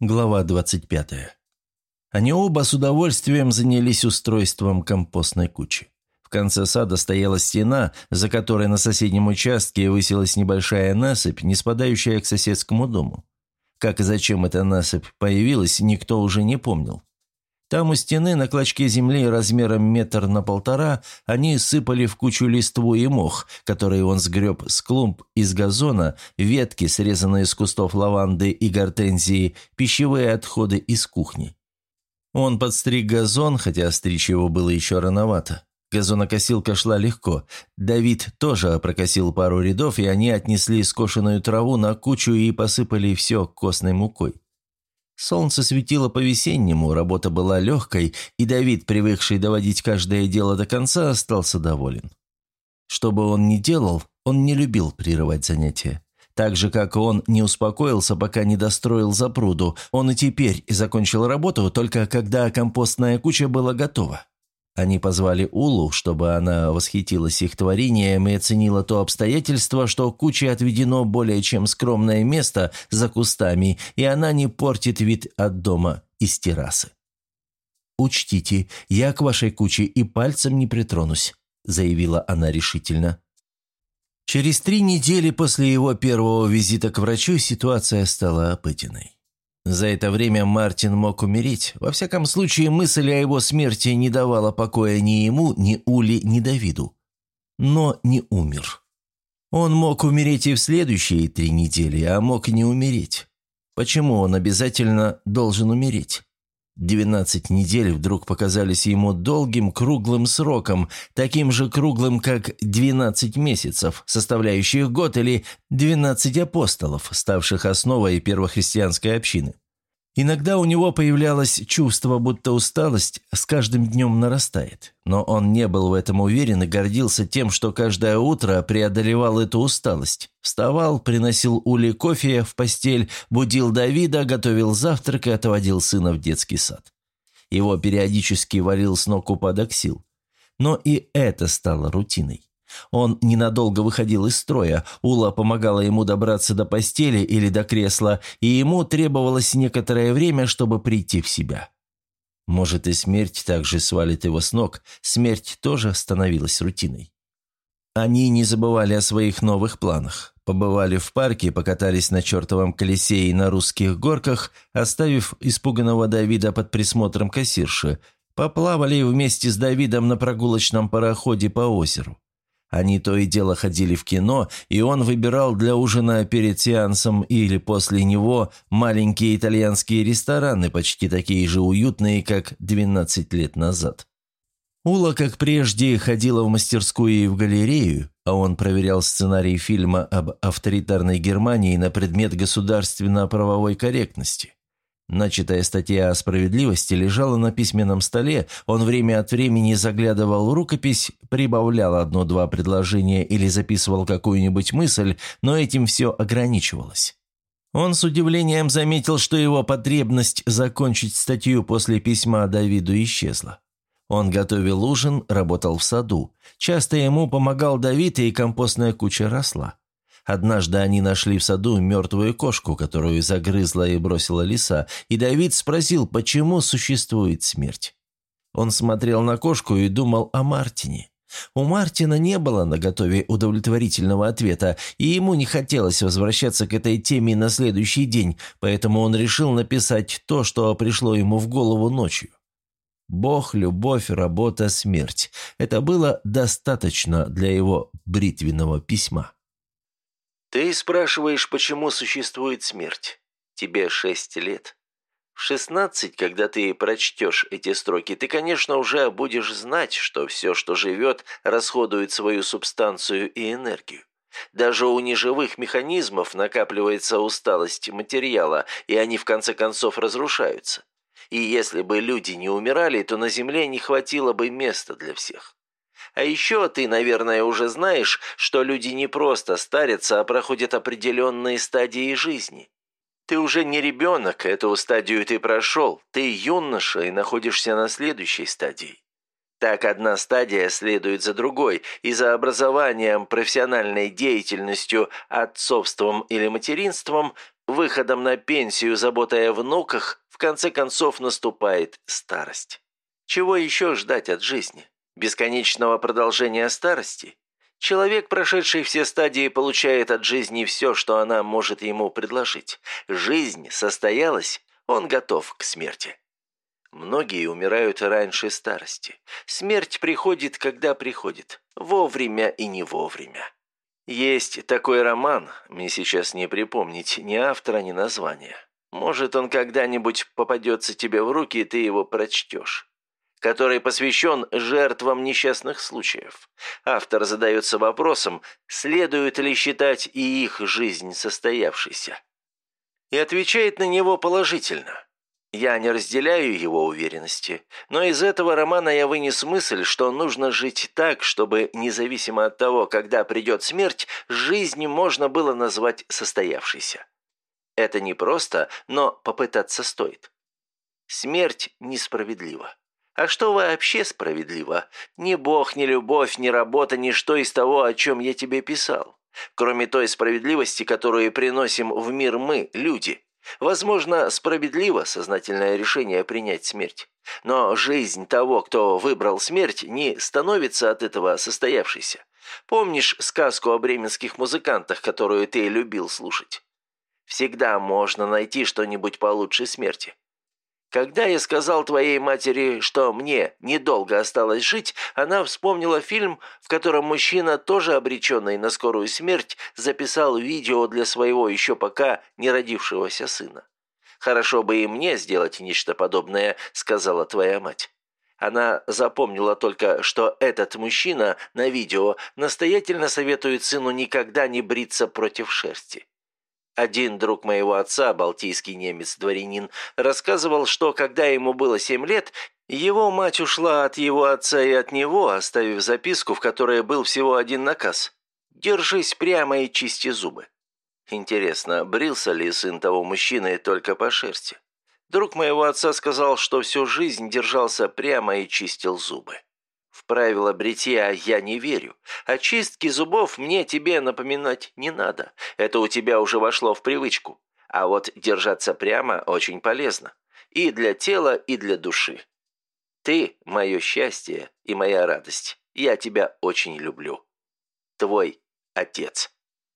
Глава 25. Они оба с удовольствием занялись устройством компостной кучи. В конце сада стояла стена, за которой на соседнем участке высилась небольшая насыпь, не спадающая к соседскому дому. Как и зачем эта насыпь появилась, никто уже не помнил. Там у стены на клочке земли размером метр на полтора они сыпали в кучу листву и мох, который он сгреб с клумб из газона, ветки, срезанные с кустов лаванды и гортензии, пищевые отходы из кухни. Он подстриг газон, хотя стричь его было еще рановато. Газонокосилка шла легко. Давид тоже прокосил пару рядов, и они отнесли скошенную траву на кучу и посыпали все костной мукой. Солнце светило по-весеннему, работа была легкой, и Давид, привыкший доводить каждое дело до конца, остался доволен. Что бы он ни делал, он не любил прерывать занятия. Так же, как он не успокоился, пока не достроил запруду, он и теперь закончил работу, только когда компостная куча была готова. Они позвали Улу, чтобы она восхитилась их творением и оценила то обстоятельство, что куче отведено более чем скромное место за кустами, и она не портит вид от дома из террасы. «Учтите, я к вашей куче и пальцем не притронусь», – заявила она решительно. Через три недели после его первого визита к врачу ситуация стала обыденной. За это время Мартин мог умереть. Во всяком случае, мысль о его смерти не давала покоя ни ему, ни Ули, ни Давиду. Но не умер. Он мог умереть и в следующие три недели, а мог не умереть. Почему он обязательно должен умереть? Двенадцать недель вдруг показались ему долгим круглым сроком, таким же круглым, как двенадцать месяцев, составляющих год, или двенадцать апостолов, ставших основой первохристианской общины. Иногда у него появлялось чувство, будто усталость с каждым днем нарастает. Но он не был в этом уверен и гордился тем, что каждое утро преодолевал эту усталость. Вставал, приносил Ули кофе в постель, будил Давида, готовил завтрак и отводил сына в детский сад. Его периодически валил с ног упадок сил. Но и это стало рутиной. Он ненадолго выходил из строя, Ула помогала ему добраться до постели или до кресла, и ему требовалось некоторое время, чтобы прийти в себя. Может, и смерть также свалит его с ног, смерть тоже становилась рутиной. Они не забывали о своих новых планах. Побывали в парке, покатались на чертовом колесе и на русских горках, оставив испуганного Давида под присмотром кассирши, поплавали вместе с Давидом на прогулочном пароходе по озеру. Они то и дело ходили в кино, и он выбирал для ужина перед сеансом или после него маленькие итальянские рестораны, почти такие же уютные, как 12 лет назад. Ула, как прежде, ходила в мастерскую и в галерею, а он проверял сценарий фильма об авторитарной Германии на предмет государственно-правовой корректности. Начатая статья о справедливости лежала на письменном столе, он время от времени заглядывал в рукопись, прибавлял одно-два предложения или записывал какую-нибудь мысль, но этим все ограничивалось. Он с удивлением заметил, что его потребность закончить статью после письма Давиду исчезла. Он готовил ужин, работал в саду. Часто ему помогал Давид, и компостная куча росла. Однажды они нашли в саду мертвую кошку, которую загрызла и бросила лиса, и Давид спросил, почему существует смерть. Он смотрел на кошку и думал о Мартине. У Мартина не было на готове удовлетворительного ответа, и ему не хотелось возвращаться к этой теме на следующий день, поэтому он решил написать то, что пришло ему в голову ночью. Бог, любовь, работа, смерть. Это было достаточно для его бритвенного письма. Ты спрашиваешь, почему существует смерть. Тебе шесть лет. В шестнадцать, когда ты прочтешь эти строки, ты, конечно, уже будешь знать, что все, что живет, расходует свою субстанцию и энергию. Даже у неживых механизмов накапливается усталость материала, и они в конце концов разрушаются. И если бы люди не умирали, то на Земле не хватило бы места для всех. А еще ты, наверное, уже знаешь, что люди не просто старятся, а проходят определенные стадии жизни. Ты уже не ребенок, эту стадию ты прошел. Ты юноша и находишься на следующей стадии. Так одна стадия следует за другой, и за образованием, профессиональной деятельностью, отцовством или материнством выходом на пенсию, заботой о внуках, в конце концов наступает старость. Чего еще ждать от жизни? Бесконечного продолжения старости? Человек, прошедший все стадии, получает от жизни все, что она может ему предложить. Жизнь состоялась, он готов к смерти. Многие умирают раньше старости. Смерть приходит, когда приходит. Вовремя и не вовремя. Есть такой роман, мне сейчас не припомнить ни автора, ни названия. Может, он когда-нибудь попадется тебе в руки, и ты его прочтешь. Который посвящен жертвам несчастных случаев. Автор задается вопросом, следует ли считать и их жизнь состоявшейся. И отвечает на него положительно. Я не разделяю его уверенности, но из этого романа я вынес мысль, что нужно жить так, чтобы, независимо от того, когда придет смерть, жизнь можно было назвать состоявшейся. Это не просто, но попытаться стоит. Смерть несправедлива. А что вообще справедливо? Ни Бог, ни любовь, ни работа, ни что из того, о чем я тебе писал. Кроме той справедливости, которую приносим в мир мы, люди – Возможно, справедливо сознательное решение принять смерть. Но жизнь того, кто выбрал смерть, не становится от этого состоявшейся. Помнишь сказку о бременских музыкантах, которую ты любил слушать? Всегда можно найти что-нибудь получше смерти. Когда я сказал твоей матери, что мне недолго осталось жить, она вспомнила фильм, в котором мужчина, тоже обреченный на скорую смерть, записал видео для своего еще пока не родившегося сына. «Хорошо бы и мне сделать нечто подобное», — сказала твоя мать. Она запомнила только, что этот мужчина на видео настоятельно советует сыну никогда не бриться против шерсти. Один друг моего отца, балтийский немец-дворянин, рассказывал, что когда ему было семь лет, его мать ушла от его отца и от него, оставив записку, в которой был всего один наказ «Держись прямо и чисти зубы». Интересно, брился ли сын того мужчины только по шерсти? Друг моего отца сказал, что всю жизнь держался прямо и чистил зубы. В правила бритья я не верю. Очистки зубов мне тебе напоминать не надо. Это у тебя уже вошло в привычку. А вот держаться прямо очень полезно. И для тела, и для души. Ты – мое счастье и моя радость. Я тебя очень люблю. Твой отец.